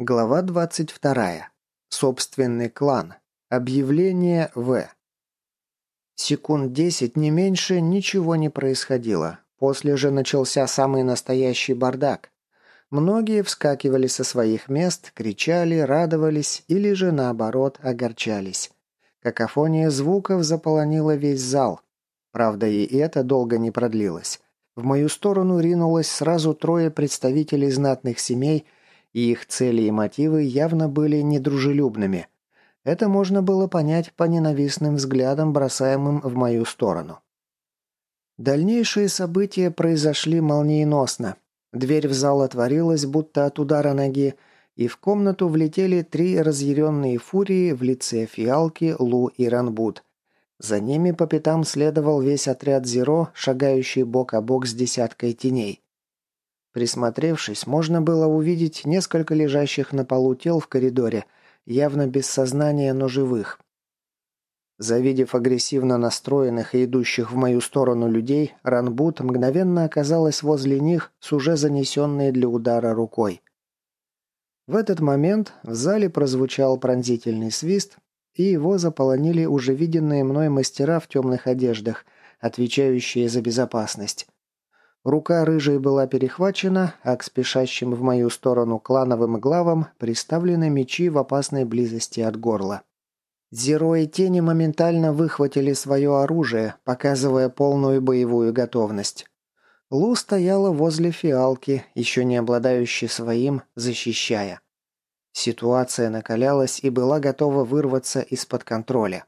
Глава 22. Собственный клан. Объявление В. Секунд десять, не меньше, ничего не происходило. После же начался самый настоящий бардак. Многие вскакивали со своих мест, кричали, радовались или же наоборот огорчались. Какофония звуков заполонила весь зал. Правда, и это долго не продлилось. В мою сторону ринулось сразу трое представителей знатных семей – и их цели и мотивы явно были недружелюбными. Это можно было понять по ненавистным взглядам, бросаемым в мою сторону. Дальнейшие события произошли молниеносно. Дверь в зал отворилась, будто от удара ноги, и в комнату влетели три разъяренные фурии в лице Фиалки, Лу и Ранбут. За ними по пятам следовал весь отряд Зеро, шагающий бок о бок с десяткой теней. Присмотревшись, можно было увидеть несколько лежащих на полу тел в коридоре, явно без сознания, но живых. Завидев агрессивно настроенных и идущих в мою сторону людей, Ранбут мгновенно оказалась возле них с уже занесенной для удара рукой. В этот момент в зале прозвучал пронзительный свист, и его заполонили уже виденные мной мастера в темных одеждах, отвечающие за безопасность. Рука рыжей была перехвачена, а к спешащим в мою сторону клановым главам приставлены мечи в опасной близости от горла. Зеро и тени моментально выхватили свое оружие, показывая полную боевую готовность. Лу стояла возле фиалки, еще не обладающей своим, защищая. Ситуация накалялась и была готова вырваться из-под контроля.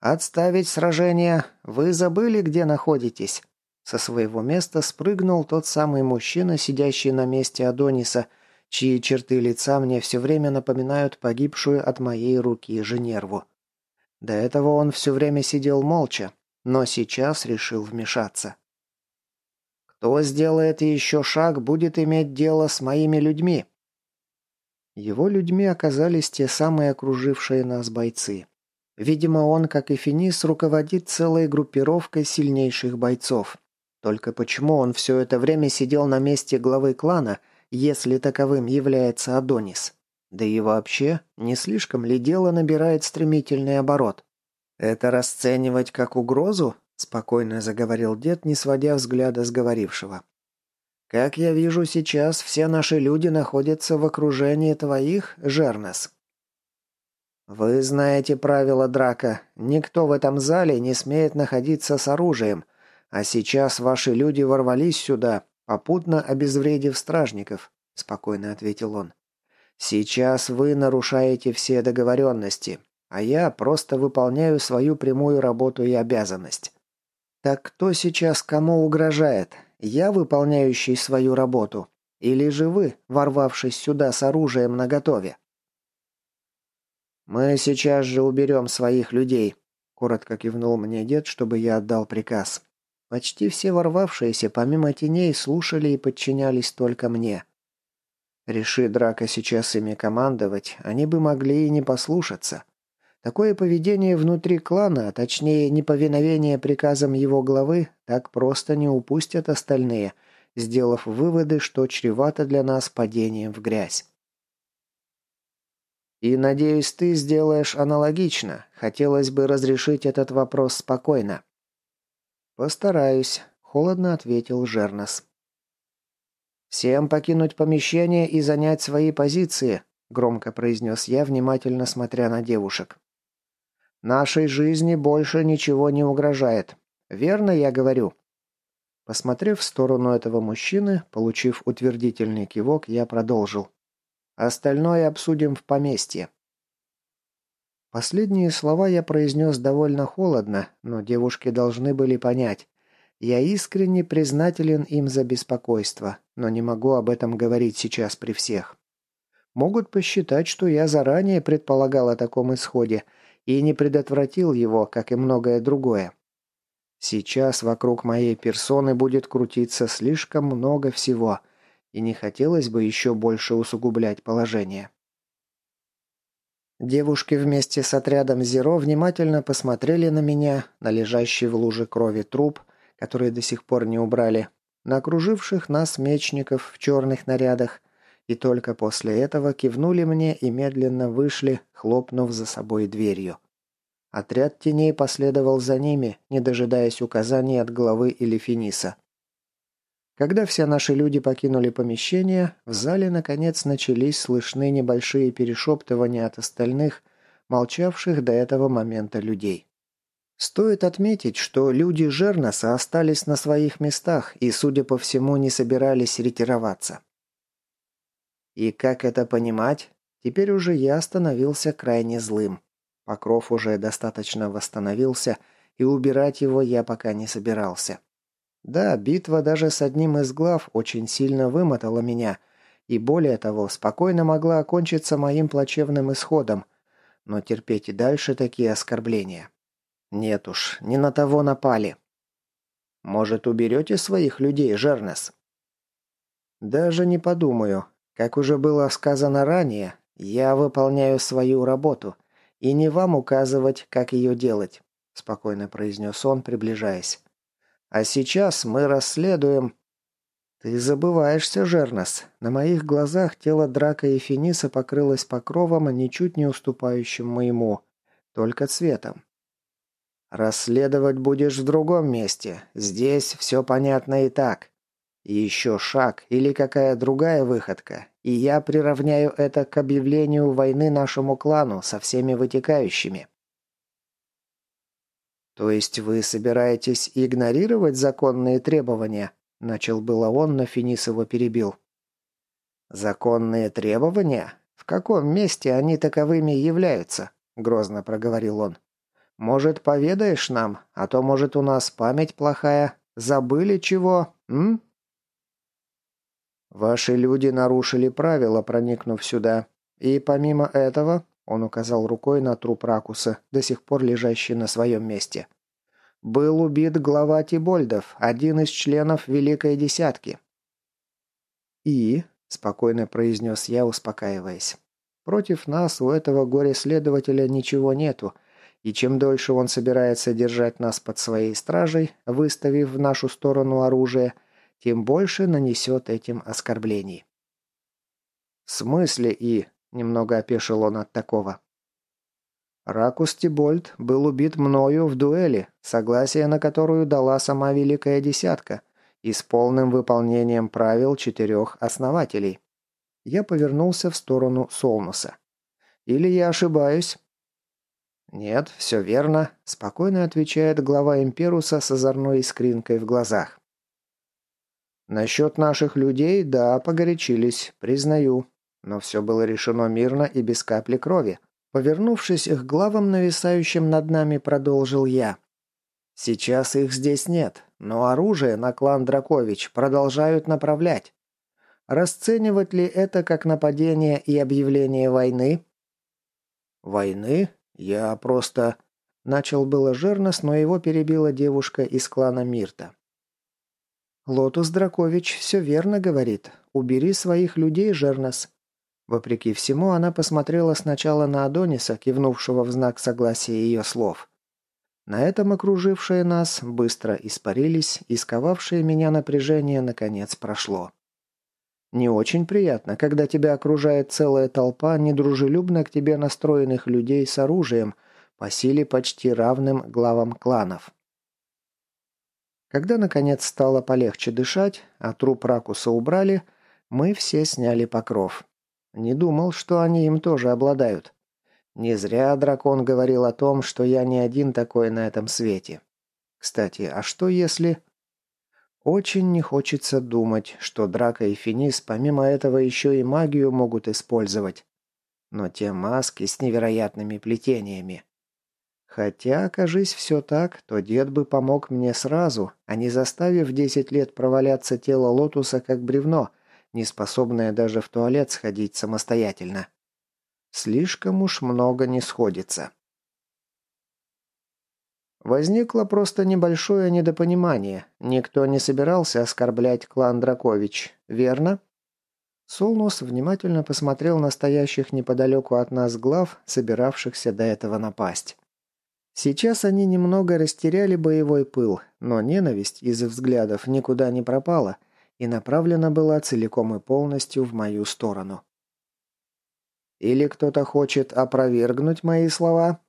«Отставить сражение! Вы забыли, где находитесь?» Со своего места спрыгнул тот самый мужчина, сидящий на месте Адониса, чьи черты лица мне все время напоминают погибшую от моей руки Женерву. До этого он все время сидел молча, но сейчас решил вмешаться. «Кто сделает еще шаг, будет иметь дело с моими людьми». Его людьми оказались те самые окружившие нас бойцы. Видимо, он, как и Финис, руководит целой группировкой сильнейших бойцов. Только почему он все это время сидел на месте главы клана, если таковым является Адонис? Да и вообще, не слишком ли дело набирает стремительный оборот? «Это расценивать как угрозу?» – спокойно заговорил дед, не сводя взгляда с говорившего. «Как я вижу сейчас, все наши люди находятся в окружении твоих, Жернес». «Вы знаете правила драка. Никто в этом зале не смеет находиться с оружием – а сейчас ваши люди ворвались сюда, попутно обезвредив стражников», – спокойно ответил он. «Сейчас вы нарушаете все договоренности, а я просто выполняю свою прямую работу и обязанность». «Так кто сейчас кому угрожает? Я, выполняющий свою работу? Или же вы, ворвавшись сюда с оружием наготове?» «Мы сейчас же уберем своих людей», — коротко кивнул мне дед, чтобы я отдал приказ. Почти все ворвавшиеся, помимо теней, слушали и подчинялись только мне. Реши Драка сейчас ими командовать, они бы могли и не послушаться. Такое поведение внутри клана, а точнее неповиновение приказам его главы, так просто не упустят остальные, сделав выводы, что чревато для нас падением в грязь. И, надеюсь, ты сделаешь аналогично. Хотелось бы разрешить этот вопрос спокойно. «Постараюсь», – холодно ответил Жернес. «Всем покинуть помещение и занять свои позиции», – громко произнес я, внимательно смотря на девушек. «Нашей жизни больше ничего не угрожает. Верно я говорю?» Посмотрев в сторону этого мужчины, получив утвердительный кивок, я продолжил. «Остальное обсудим в поместье». Последние слова я произнес довольно холодно, но девушки должны были понять. Я искренне признателен им за беспокойство, но не могу об этом говорить сейчас при всех. Могут посчитать, что я заранее предполагал о таком исходе и не предотвратил его, как и многое другое. Сейчас вокруг моей персоны будет крутиться слишком много всего, и не хотелось бы еще больше усугублять положение. Девушки вместе с отрядом Зеро внимательно посмотрели на меня, на лежащий в луже крови труп, который до сих пор не убрали, на окруживших нас мечников в черных нарядах и только после этого кивнули мне и медленно вышли, хлопнув за собой дверью. Отряд теней последовал за ними, не дожидаясь указаний от главы или Финиса. Когда все наши люди покинули помещение, в зале наконец начались слышны небольшие перешептывания от остальных, молчавших до этого момента людей. Стоит отметить, что люди Жернаса остались на своих местах и, судя по всему, не собирались ретироваться. И как это понимать? Теперь уже я становился крайне злым. Покров уже достаточно восстановился, и убирать его я пока не собирался. Да, битва даже с одним из глав очень сильно вымотала меня, и более того, спокойно могла окончиться моим плачевным исходом, но терпеть и дальше такие оскорбления. Нет уж, не на того напали. Может, уберете своих людей, Жернес? Даже не подумаю. Как уже было сказано ранее, я выполняю свою работу, и не вам указывать, как ее делать, спокойно произнес он, приближаясь. А сейчас мы расследуем...» «Ты забываешься, Жернес. На моих глазах тело Драка и Финиса покрылось покровом, ничуть не уступающим моему, только цветом. Расследовать будешь в другом месте. Здесь все понятно и так. И еще шаг или какая другая выходка, и я приравняю это к объявлению войны нашему клану со всеми вытекающими. «То есть вы собираетесь игнорировать законные требования?» Начал было он, но Финис его перебил. «Законные требования? В каком месте они таковыми являются?» Грозно проговорил он. «Может, поведаешь нам? А то, может, у нас память плохая. Забыли чего, м?» «Ваши люди нарушили правила, проникнув сюда. И помимо этого, он указал рукой на труп Ракуса, до сих пор лежащий на своем месте. «Был убит глава Тибольдов, один из членов Великой Десятки». «И?» – спокойно произнес я, успокаиваясь. «Против нас у этого горе-следователя ничего нету, и чем дольше он собирается держать нас под своей стражей, выставив в нашу сторону оружие, тем больше нанесет этим оскорблений». «В смысле и?» Немного опешил он от такого. Ракус Тибольд был убит мною в дуэли, согласие на которую дала сама Великая Десятка, и с полным выполнением правил четырех основателей. Я повернулся в сторону Солнуса. Или я ошибаюсь? «Нет, все верно», – спокойно отвечает глава Имперуса с озорной искринкой в глазах. «Насчет наших людей, да, погорячились, признаю. Но все было решено мирно и без капли крови. Повернувшись к главам, нависающим над нами, продолжил я. Сейчас их здесь нет, но оружие на клан Дракович продолжают направлять. Расценивать ли это как нападение и объявление войны? Войны? Я просто... Начал было Жернос, но его перебила девушка из клана Мирта. «Лотус Дракович все верно говорит. Убери своих людей, Жернос. Вопреки всему, она посмотрела сначала на Адониса, кивнувшего в знак согласия ее слов. На этом окружившие нас быстро испарились, и сковавшее меня напряжение наконец прошло. Не очень приятно, когда тебя окружает целая толпа недружелюбно к тебе настроенных людей с оружием, по силе почти равным главам кланов. Когда, наконец, стало полегче дышать, а труп Ракуса убрали, мы все сняли покров. Не думал, что они им тоже обладают. Не зря дракон говорил о том, что я не один такой на этом свете. Кстати, а что если... Очень не хочется думать, что Драка и Финис помимо этого еще и магию могут использовать. Но те маски с невероятными плетениями. Хотя, окажись все так, то дед бы помог мне сразу, а не заставив десять лет проваляться тело лотуса как бревно, не способная даже в туалет сходить самостоятельно. Слишком уж много не сходится. Возникло просто небольшое недопонимание. Никто не собирался оскорблять клан Дракович, верно? Солнус внимательно посмотрел на стоящих неподалеку от нас глав, собиравшихся до этого напасть. Сейчас они немного растеряли боевой пыл, но ненависть из взглядов никуда не пропала, и направлена была целиком и полностью в мою сторону. Или кто-то хочет опровергнуть мои слова?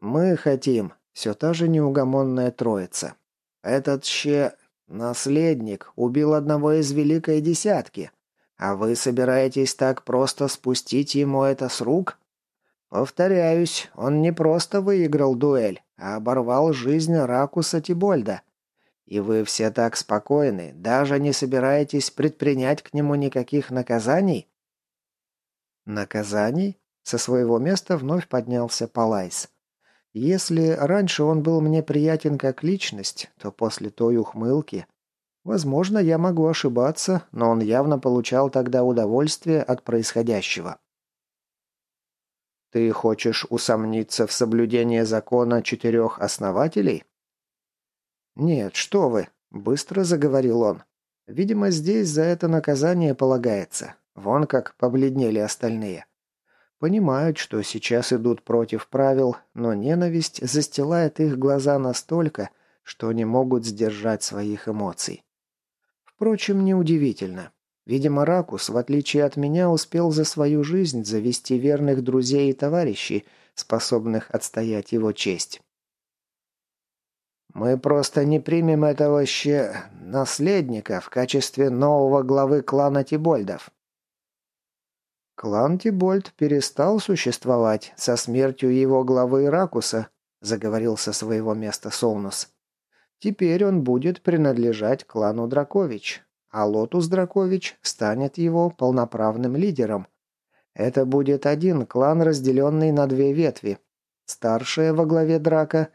Мы хотим, все та же неугомонная троица. Этот ще... наследник убил одного из Великой Десятки, а вы собираетесь так просто спустить ему это с рук? Повторяюсь, он не просто выиграл дуэль, а оборвал жизнь Ракуса Тибольда. И вы все так спокойны, даже не собираетесь предпринять к нему никаких наказаний? Наказаний? Со своего места вновь поднялся Палайс. Если раньше он был мне приятен как личность, то после той ухмылки... Возможно, я могу ошибаться, но он явно получал тогда удовольствие от происходящего. «Ты хочешь усомниться в соблюдении закона четырех основателей?» «Нет, что вы!» – быстро заговорил он. «Видимо, здесь за это наказание полагается. Вон как побледнели остальные. Понимают, что сейчас идут против правил, но ненависть застилает их глаза настолько, что не могут сдержать своих эмоций. Впрочем, неудивительно. Видимо, Ракус, в отличие от меня, успел за свою жизнь завести верных друзей и товарищей, способных отстоять его честь. «Мы просто не примем этого ще... наследника в качестве нового главы клана Тибольдов», «Клан Тибольд перестал существовать со смертью его главы Ракуса», заговорил со своего места Солнус. «Теперь он будет принадлежать клану Дракович, а Лотус Дракович станет его полноправным лидером. Это будет один клан, разделенный на две ветви. Старшая во главе Драка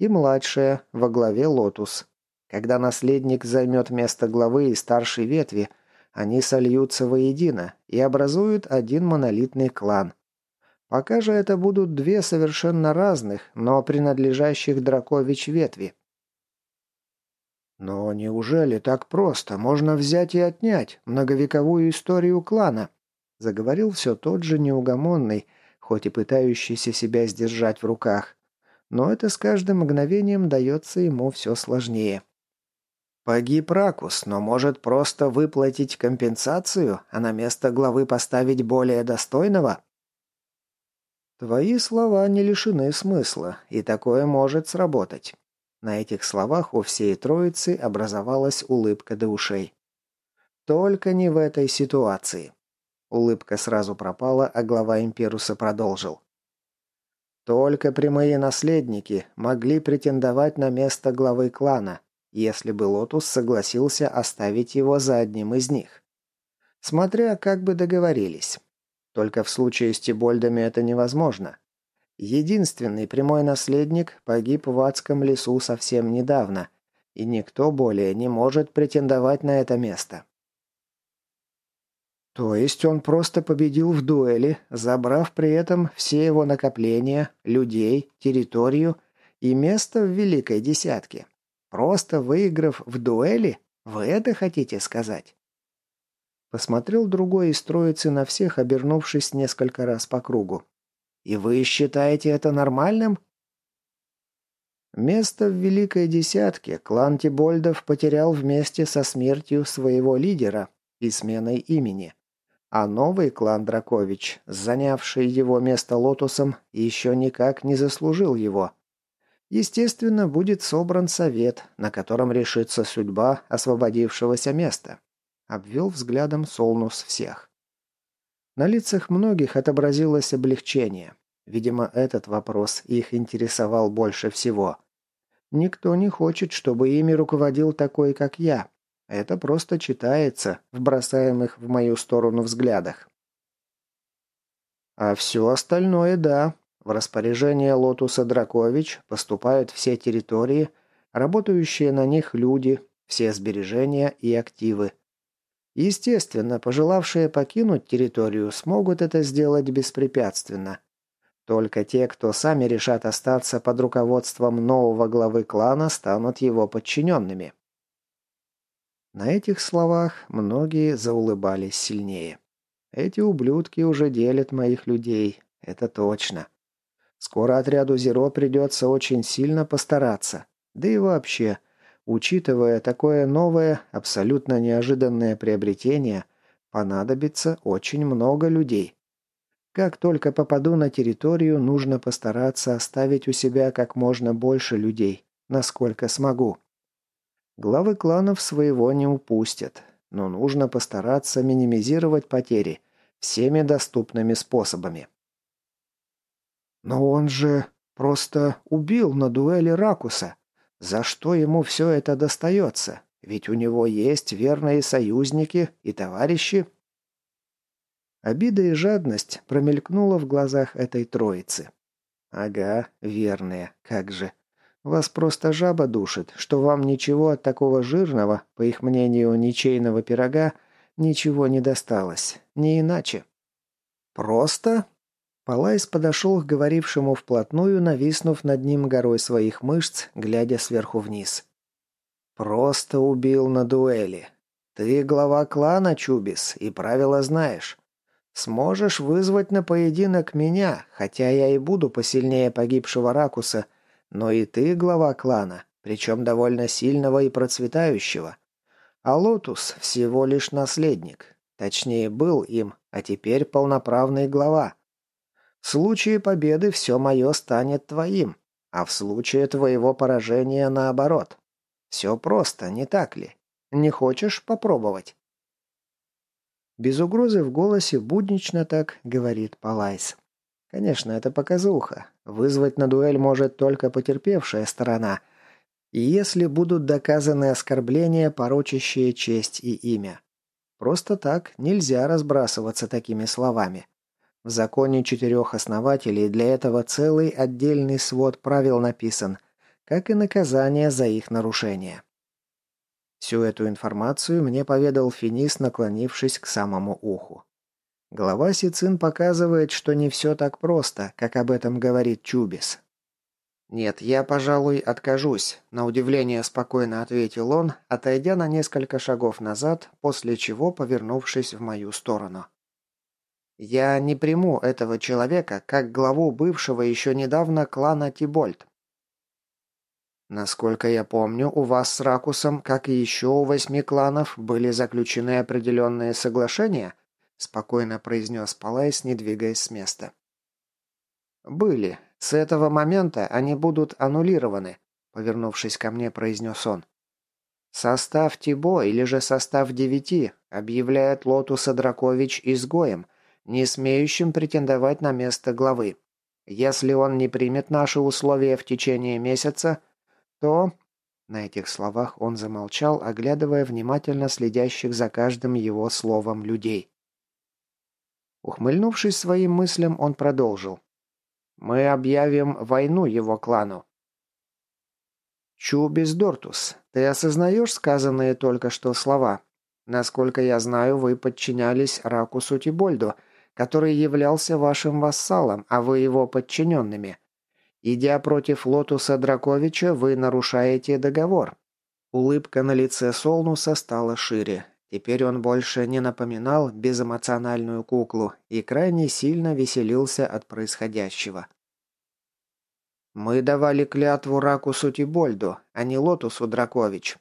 и младшая во главе Лотус. Когда наследник займет место главы и старшей ветви – они сольются воедино и образуют один монолитный клан. Пока же это будут две совершенно разных, но принадлежащих Дракович ветви. Но неужели так просто можно взять и отнять многовековую историю клана? Заговорил все тот же неугомонный, хоть и пытающийся себя сдержать в руках. Но это с каждым мгновением дается ему все сложнее. Погиб Ракус, но может просто выплатить компенсацию, а на место главы поставить более достойного? Твои слова не лишены смысла, и такое может сработать. На этих словах у всей троицы образовалась улыбка до ушей. Только не в этой ситуации. Улыбка сразу пропала, а глава Имперуса продолжил. Только прямые наследники могли претендовать на место главы клана, если бы Лотус согласился оставить его за одним из них. Смотря как бы договорились. Только в случае с Тибольдами это невозможно. Единственный прямой наследник погиб в адском лесу совсем недавно, и никто более не может претендовать на это место. То есть он просто победил в дуэли, забрав при этом все его накопления, людей, территорию и место в Великой Десятке. Просто выиграв в дуэли? Вы это хотите сказать?» Посмотрел другой из троицы на всех, обернувшись несколько раз по кругу. «И вы считаете это нормальным?» Место в Великой Десятке клан Тибольдов потерял вместе со смертью своего лидера и сменой имени. А новый клан Дракович, занявший его место Лотусом, еще никак не заслужил его. Естественно, будет собран совет, на котором решится судьба освободившегося места. Обвел взглядом Солнус всех. На лицах многих отобразилось облегчение. Видимо, этот вопрос их интересовал больше всего. Никто не хочет, чтобы ими руководил такой, как я. Это просто читается в бросаемых в мою сторону взглядах. А все остальное, да, в распоряжение Лотуса Дракович поступают все территории, работающие на них люди, все сбережения и активы. Естественно, пожелавшие покинуть территорию смогут это сделать беспрепятственно. Только те, кто сами решат остаться под руководством нового главы клана, станут его подчиненными. На этих словах многие заулыбались сильнее. Эти ублюдки уже делят моих людей, это точно. Скоро отряду Зеро придется очень сильно постараться. Да и вообще, Учитывая такое новое, абсолютно неожиданное приобретение, понадобится очень много людей. Как только попаду на территорию, нужно постараться оставить у себя как можно больше людей, насколько смогу. Главы кланов своего не упустят, но нужно постараться минимизировать потери всеми доступными способами. «Но он же просто убил на дуэли Ракуса. За что ему все это достается? Ведь у него есть верные союзники и товарищи». Обида и жадность промелькнула в глазах этой троицы. «Ага, верные, как же. Вас просто жаба душит, что вам ничего от такого жирного, по их мнению, ничейного пирога, ничего не досталось. Не иначе». «Просто?» Палайс подошел к говорившему вплотную, нависнув над ним горой своих мышц, глядя сверху вниз. «Просто убил на дуэли. Ты глава клана, Чубис, и правила знаешь. Сможешь вызвать на поединок меня, хотя я и буду посильнее погибшего Ракуса, но и ты глава клана, причем довольно сильного и процветающего. А Лотус всего лишь наследник. Точнее, был им, а теперь полноправный глава. В случае победы все мое станет твоим, а в случае твоего поражения наоборот. Все просто, не так ли? Не хочешь попробовать?» Без угрозы в голосе буднично так говорит Палайс. Конечно, это показуха. Вызвать на дуэль может только потерпевшая сторона. И если будут доказаны оскорбления, порочащие честь и имя. Просто так нельзя разбрасываться такими словами. В законе четырех основателей для этого целый отдельный свод правил написан, как и наказание за их нарушение. Всю эту информацию мне поведал Финис, наклонившись к самому уху. Голова Сицин показывает, что не все так просто, как об этом говорит Чубис. «Нет, я, пожалуй, откажусь», – на удивление спокойно ответил он, отойдя на несколько шагов назад, после чего повернувшись в мою сторону. «Я не приму этого человека как главу бывшего еще недавно клана Тибольд. Насколько я помню, у вас с Ракусом, как и еще у восьми кланов, были заключены определенные соглашения?» Спокойно произнес Палайс, не двигаясь с места. «Были. С этого момента они будут аннулированы», повернувшись ко мне, произнес он. «Совет Тибо или же совет девяти объявляет Лотуса Дракович изгоем, не смеющим претендовать на место главы. Если он не примет наши условия в течение месяца, то...» На этих словах он замолчал, оглядывая внимательно следящих за каждым его словом людей. Ухмыльнувшись своим мыслям, он продолжил. «Мы объявим войну его клану». «Чубис Дортус, ты осознаешь сказанные только что слова? Насколько я знаю, вы подчинялись Ракусу Тибольду, который являлся вашим вассалом, а вы его подчиненными. Идя против Лотуса Драковича, вы нарушаете договор». Улыбка на лице Солнуса стала шире. Теперь он больше не напоминал безэмоциональную куклу и крайне сильно веселился от происходящего. «Мы давали клятву Ракусу Тибольду, а не Лотусу Дракович.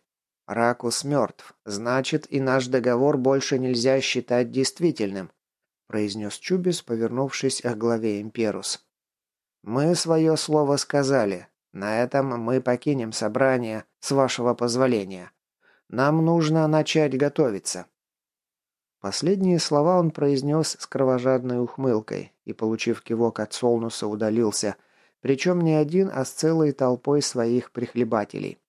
Ракус мертв, значит, и наш договор больше нельзя считать действительным», произнес Чубис, повернувшись к главе Имперус. Мы свое слово сказали. На этом мы покинем собрание, с вашего позволения. Нам нужно начать готовиться». Последние слова он произнес с кровожадной ухмылкой и, получив кивок от Солнуса, удалился, причем не один, а с целой толпой своих прихлебателей.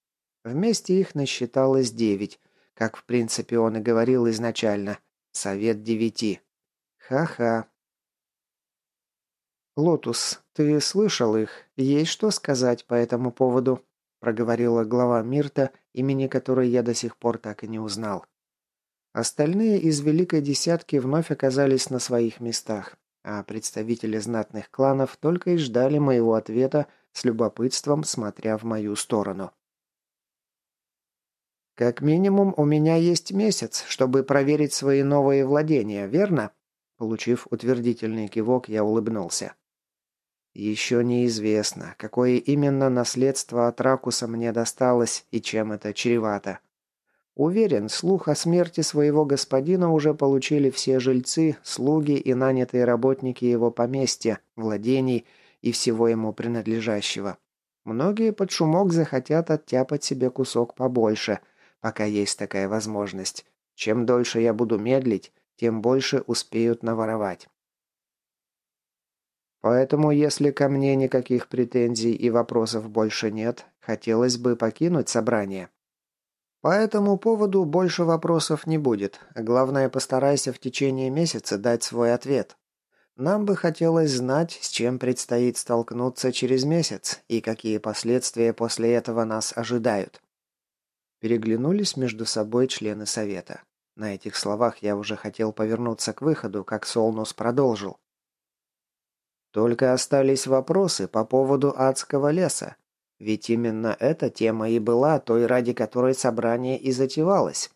Вместе их насчиталось девять, как в принципе он и говорил изначально. Совет девяти. Ха-ха. «Лотус, ты слышал их? Есть что сказать по этому поводу?» Проговорила глава Мирта, имени которой я до сих пор так и не узнал. Остальные из Великой Десятки вновь оказались на своих местах, а представители знатных кланов только и ждали моего ответа с любопытством, смотря в мою сторону. «Как минимум, у меня есть месяц, чтобы проверить свои новые владения, верно?» Получив утвердительный кивок, я улыбнулся. Еще неизвестно, какое именно наследство от Ракуса мне досталось и чем это чревато. Уверен, слух о смерти своего господина уже получили все жильцы, слуги и нанятые работники его поместья, владений и всего ему принадлежащего. Многие под шумок захотят оттяпать себе кусок побольше, пока есть такая возможность. Чем дольше я буду медлить, тем больше успеют наворовать. Поэтому, если ко мне никаких претензий и вопросов больше нет, хотелось бы покинуть собрание. По этому поводу больше вопросов не будет. Главное, постарайся в течение месяца дать свой ответ. Нам бы хотелось знать, с чем предстоит столкнуться через месяц и какие последствия после этого нас ожидают. Переглянулись между собой члены совета. На этих словах я уже хотел повернуться к выходу, как Солнус продолжил. Только остались вопросы по поводу адского леса. Ведь именно эта тема и была той, ради которой собрание и затевалось.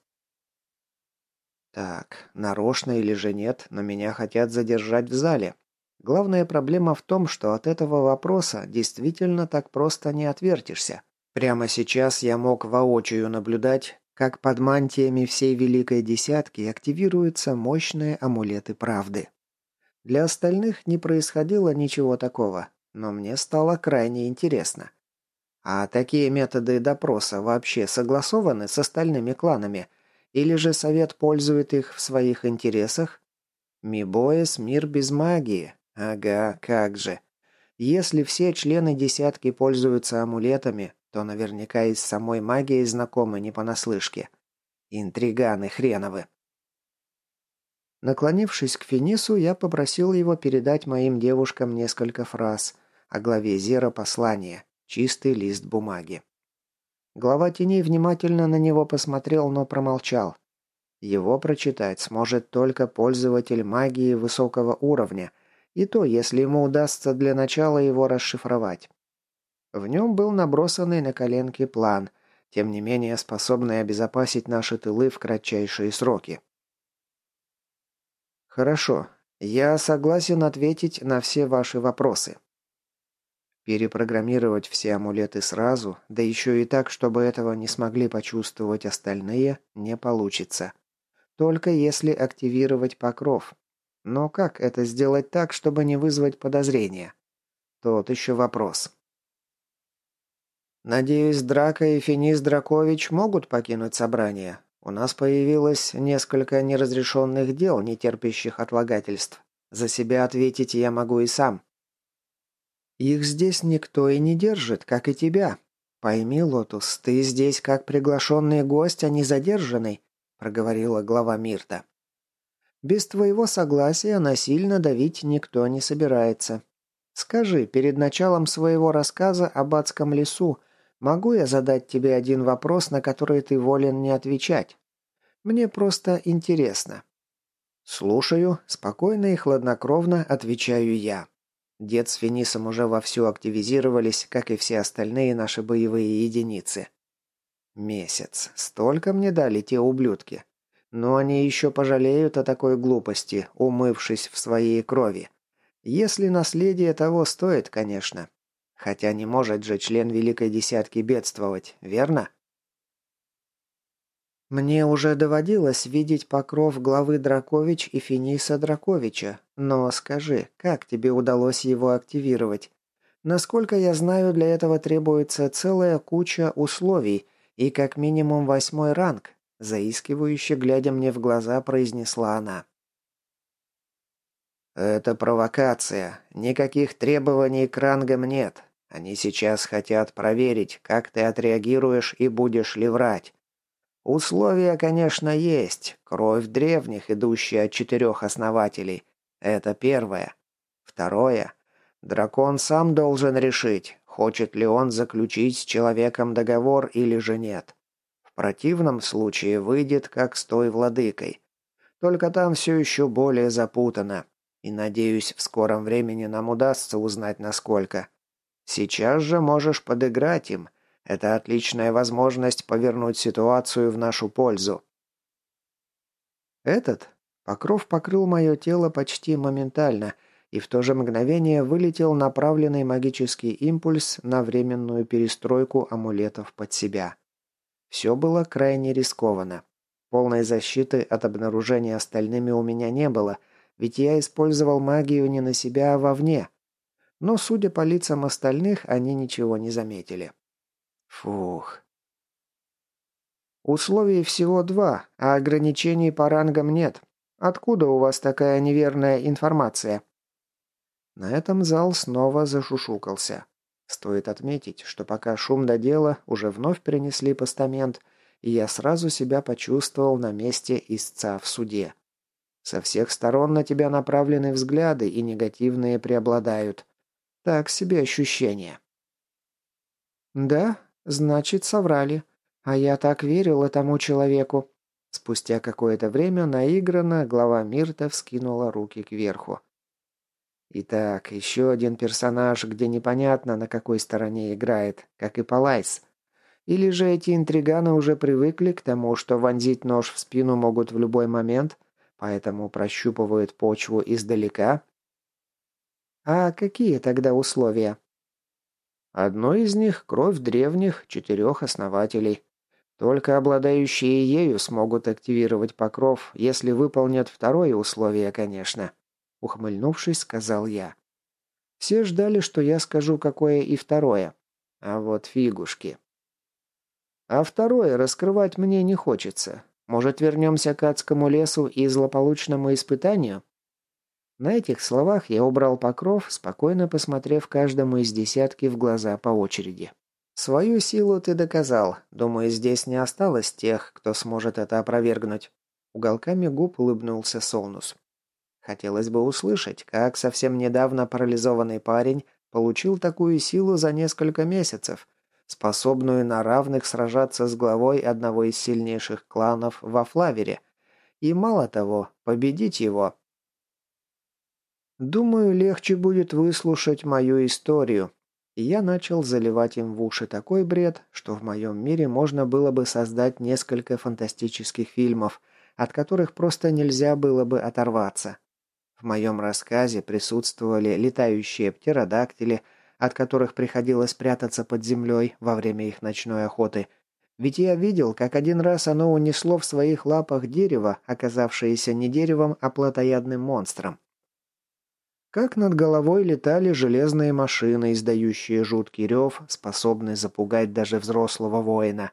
Так, нарочно или же нет, но меня хотят задержать в зале. Главная проблема в том, что от этого вопроса действительно так просто не отвертишься. Прямо сейчас я мог воочию наблюдать, как под мантиями всей Великой Десятки активируются мощные амулеты правды. Для остальных не происходило ничего такого, но мне стало крайне интересно. А такие методы допроса вообще согласованы с остальными кланами? Или же совет пользует их в своих интересах? Мибоэс – мир без магии. Ага, как же. Если все члены десятки пользуются амулетами, то наверняка и с самой магией знакомы не понаслышке. Интриганы хреновы. Наклонившись к Финису, я попросил его передать моим девушкам несколько фраз о главе Зера послания. Чистый лист бумаги. Глава теней внимательно на него посмотрел, но промолчал. Его прочитать сможет только пользователь магии высокого уровня, и то, если ему удастся для начала его расшифровать. В нем был набросанный на коленки план, тем не менее способный обезопасить наши тылы в кратчайшие сроки. «Хорошо, я согласен ответить на все ваши вопросы», Перепрограммировать все амулеты сразу, да еще и так, чтобы этого не смогли почувствовать остальные, не получится. Только если активировать покров. Но как это сделать так, чтобы не вызвать подозрения? Тот еще вопрос. Надеюсь, Драка и Финис Дракович могут покинуть собрание. У нас появилось несколько неразрешенных дел, не терпящих отлагательств. За себя ответить я могу и сам. Их здесь никто и не держит, как и тебя. Пойми, Лотус, ты здесь как приглашенный гость, а не задержанный», – проговорила глава Мирта. «Без твоего согласия насильно давить никто не собирается. Скажи, перед началом своего рассказа об адском лесу могу я задать тебе один вопрос, на который ты волен не отвечать? Мне просто интересно». «Слушаю», – спокойно и хладнокровно отвечаю я. Дед с Финисом уже вовсю активизировались, как и все остальные наши боевые единицы. Месяц. Столько мне дали те ублюдки. Но они еще пожалеют о такой глупости, умывшись в своей крови. Если наследие того стоит, конечно. Хотя не может же член Великой Десятки бедствовать, верно? Мне уже доводилось видеть покров главы Дракович и Финиса Драковича, но скажи, как тебе удалось его активировать? Насколько я знаю, для этого требуется целая куча условий и как минимум восьмой ранг, заискивающе глядя мне в глаза, произнесла она. «Это провокация. Никаких требований к рангам нет. Они сейчас хотят проверить, как ты отреагируешь и будешь ли врать. Условия, конечно, есть. Кровь древних, идущая от четырех основателей. Это первое. Второе. Дракон сам должен решить, хочет ли он заключить с человеком договор или же нет. В противном случае выйдет как с той владыкой. Только там все еще более запутано. И, надеюсь, в скором времени нам удастся узнать, насколько. Сейчас же можешь подыграть им, это отличная возможность повернуть ситуацию в нашу пользу. Этот покров покрыл мое тело почти моментально, и в то же мгновение вылетел направленный магический импульс на временную перестройку амулетов под себя. Все было крайне рискованно. Полной защиты от обнаружения остальными у меня не было, ведь я использовал магию не на себя, а вовне. Но, судя по лицам остальных, они ничего не заметили. Фух. Условий всего два, а ограничений по рангам нет. Откуда у вас такая неверная информация? На этом зал снова зашушукался. Стоит отметить, что пока шум до дела, уже вновь принесли постамент, и я сразу себя почувствовал на месте истца в суде. Со всех сторон на тебя направлены взгляды, и негативные преобладают. Так себе ощущение. «Да, значит, соврали. А я так верил этому человеку». Спустя какое-то время наигранно глава Мирта вскинула руки кверху. Итак, еще один персонаж, где непонятно, на какой стороне играет, как и Палайс. Или же эти интриганы уже привыкли к тому, что вонзить нож в спину могут в любой момент, поэтому прощупывают почву издалека? А какие тогда условия? Одно из них – кровь древних четырех основателей. Только обладающие ею смогут активировать покров, если выполнят второе условие, конечно ухмыльнувшись, сказал я. Все ждали, что я скажу, какое и второе. А вот фигушки. А второе раскрывать мне не хочется. Может, вернемся к адскому лесу и злополучному испытанию? На этих словах я убрал покров, спокойно посмотрев каждому из десятки в глаза по очереди. «Свою силу ты доказал. Думаю, здесь не осталось тех, кто сможет это опровергнуть». Уголками губ улыбнулся Солнус. Хотелось бы услышать, как совсем недавно парализованный парень получил такую силу за несколько месяцев, способную на равных сражаться с главой одного из сильнейших кланов во Флавере. И мало того, победить его. Думаю, легче будет выслушать мою историю. И я начал заливать им в уши такой бред, что в моем мире можно было бы создать несколько фантастических фильмов, от которых просто нельзя было бы оторваться. В моем рассказе присутствовали летающие птеродактили, от которых приходилось прятаться под землей во время их ночной охоты. Ведь я видел, как один раз оно унесло в своих лапах дерево, оказавшееся не деревом, а плотоядным монстром. Как над головой летали железные машины, издающие жуткий рев, способный запугать даже взрослого воина.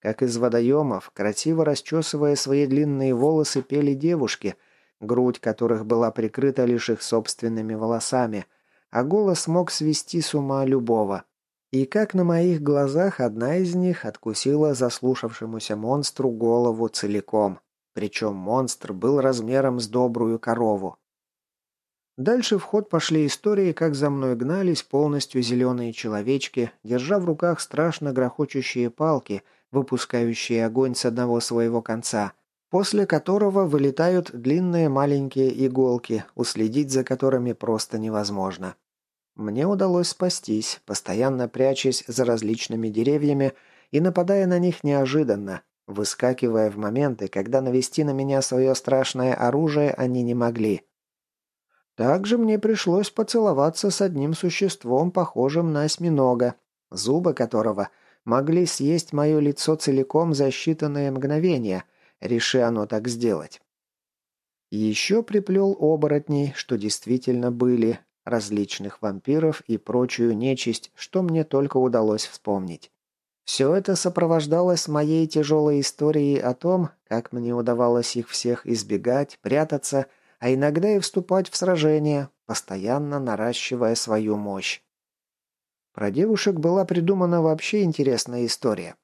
Как из водоемов, красиво расчесывая свои длинные волосы, пели девушки – грудь которых была прикрыта лишь их собственными волосами, а голос мог свести с ума любого. И как на моих глазах одна из них откусила заслушавшемуся монстру голову целиком. Причем монстр был размером с добрую корову. Дальше в ход пошли истории, как за мной гнались полностью зеленые человечки, держа в руках страшно грохочущие палки, выпускающие огонь с одного своего конца – после которого вылетают длинные маленькие иголки, уследить за которыми просто невозможно. Мне удалось спастись, постоянно прячась за различными деревьями и нападая на них неожиданно, выскакивая в моменты, когда навести на меня свое страшное оружие они не могли. Также мне пришлось поцеловаться с одним существом, похожим на осьминога, зубы которого могли съесть мое лицо целиком за считанные мгновения – реши оно так сделать. Еще приплел оборотней, что действительно были, различных вампиров и прочую нечисть, что мне только удалось вспомнить. Все это сопровождалось моей тяжелой историей о том, как мне удавалось их всех избегать, прятаться, а иногда и вступать в сражения, постоянно наращивая свою мощь. Про девушек была придумана вообще интересная история.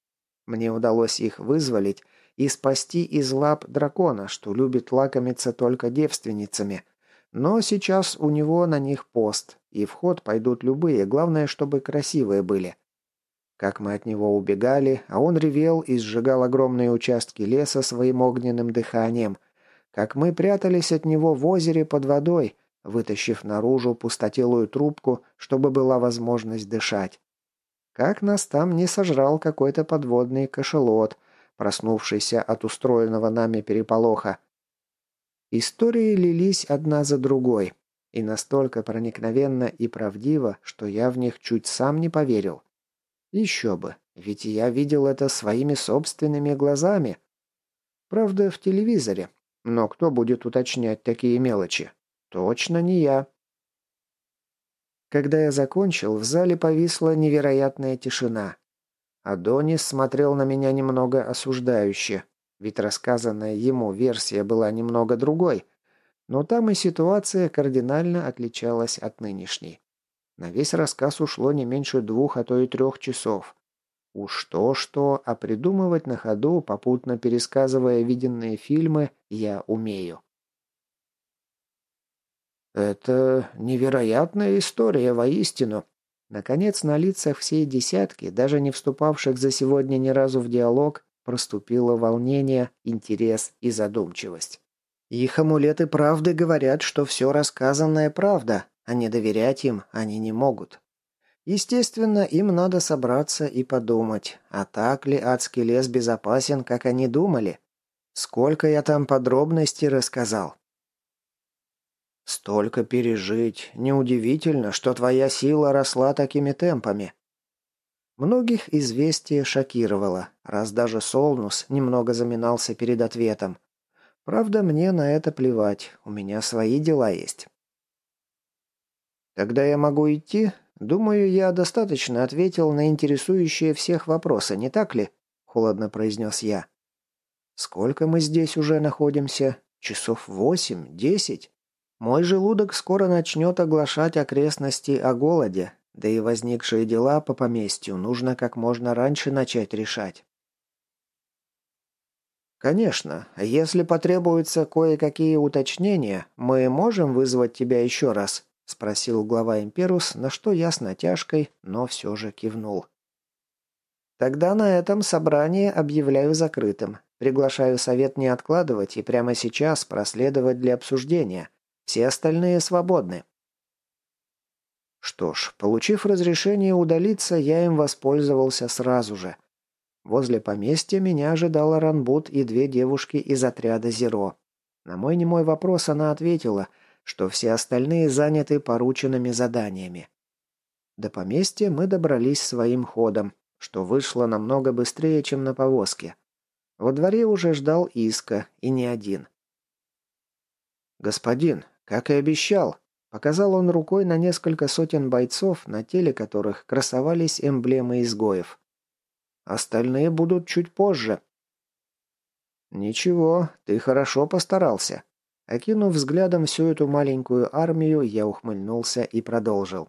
Мне удалось их вызволить, и спасти из лап дракона, что любит лакомиться только девственницами. Но сейчас у него на них пост, и в ход пойдут любые, главное, чтобы красивые были. Как мы от него убегали, а он ревел и сжигал огромные участки леса своим огненным дыханием. Как мы прятались от него в озере под водой, вытащив наружу пустотелую трубку, чтобы была возможность дышать. Как нас там не сожрал какой-то подводный кошелот – проснувшийся от устроенного нами переполоха. Истории лились одна за другой, и настолько проникновенно и правдиво, что я в них чуть сам не поверил. Еще бы, ведь я видел это своими собственными глазами. Правда, в телевизоре. Но кто будет уточнять такие мелочи? Точно не я. Когда я закончил, в зале повисла невероятная тишина. Адонис смотрел на меня немного осуждающе, ведь рассказанная ему версия была немного другой, но там и ситуация кардинально отличалась от нынешней. На весь рассказ ушло не меньше двух, а то и трех часов. Уж то-что, а придумывать на ходу, попутно пересказывая виденные фильмы, я умею. «Это невероятная история, воистину», Наконец, на лицах всей десятки, даже не вступавших за сегодня ни разу в диалог, проступило волнение, интерес и задумчивость. Их амулеты правды говорят, что все рассказанное правда, а не доверять им они не могут. Естественно, им надо собраться и подумать, а так ли адский лес безопасен, как они думали? Сколько я там подробностей рассказал. Столько пережить. Неудивительно, что твоя сила росла такими темпами. Многих известие шокировало, раз даже Солнус немного заминался перед ответом. Правда, мне на это плевать, у меня свои дела есть. Тогда я могу идти? Думаю, я достаточно ответил на интересующие всех вопросы, не так ли? Холодно произнес я. Сколько мы здесь уже находимся? Часов восемь? Десять? Мой желудок скоро начнет оглашать окрестности о голоде, да и возникшие дела по поместью нужно как можно раньше начать решать. «Конечно, если потребуются кое-какие уточнения, мы можем вызвать тебя еще раз?» – спросил глава Имперус, на что я с натяжкой, но все же кивнул. «Тогда на этом собрание объявляю закрытым. Приглашаю совет не откладывать и прямо сейчас проследовать для обсуждения. Все остальные свободны. Что ж, получив разрешение удалиться, я им воспользовался сразу же. Возле поместья меня ожидала Ранбут и две девушки из отряда Зеро. На мой немой вопрос она ответила, что все остальные заняты порученными заданиями. До поместья мы добрались своим ходом, что вышло намного быстрее, чем на повозке. Во дворе уже ждал Иска, и не один. «Господин, «Как и обещал», — показал он рукой на несколько сотен бойцов, на теле которых красовались эмблемы изгоев. «Остальные будут чуть позже». «Ничего, ты хорошо постарался». Окинув взглядом всю эту маленькую армию, я ухмыльнулся и продолжил.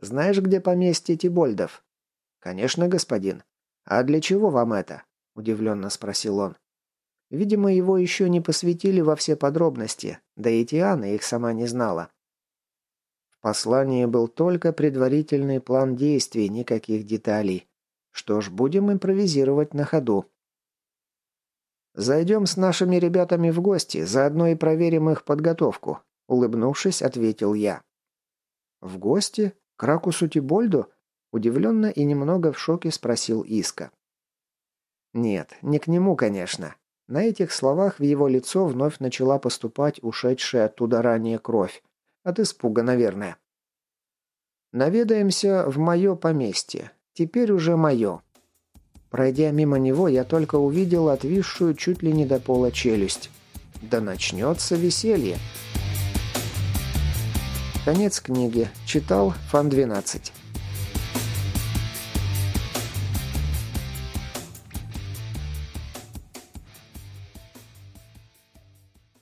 «Знаешь, где поместье Тибольдов?» «Конечно, господин. А для чего вам это?» – удивленно спросил он. Видимо, его еще не посвятили во все подробности, да и Тиана их сама не знала. В послании был только предварительный план действий, никаких деталей. Что ж, будем импровизировать на ходу. «Зайдем с нашими ребятами в гости, заодно и проверим их подготовку», — улыбнувшись, ответил я. «В гости? К Ракусу Тибольду?» — удивленно и немного в шоке спросил Иска. «Нет, не к нему, конечно. На этих словах в его лицо вновь начала поступать ушедшая оттуда ранее кровь. От испуга, наверное. «Наведаемся в мое поместье. Теперь уже мое». Пройдя мимо него, я только увидел отвисшую чуть ли не до пола челюсть. «Да начнется веселье!» Конец книги. Читал Фан 12.